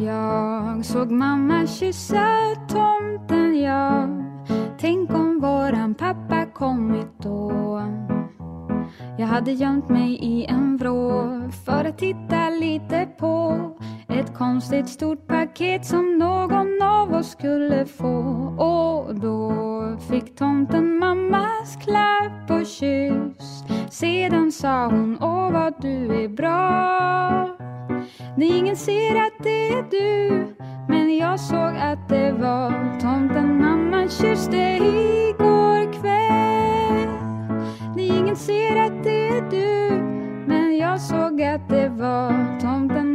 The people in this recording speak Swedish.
Jag såg mamma kyssa tomten, ja. Tänk om våran pappa kommit då. Jag hade gömt mig i en vrå för att titta lite på ett konstigt stort paket som någon av oss skulle få. Och då fick tomten mammas klapp och kyss. Sedan sa hon, åh vad du är bra. När ingen ser att det är du, men jag såg att det var tomten Mamman kysste igår kväll. När ingen ser att det är du, men jag såg att det var tomten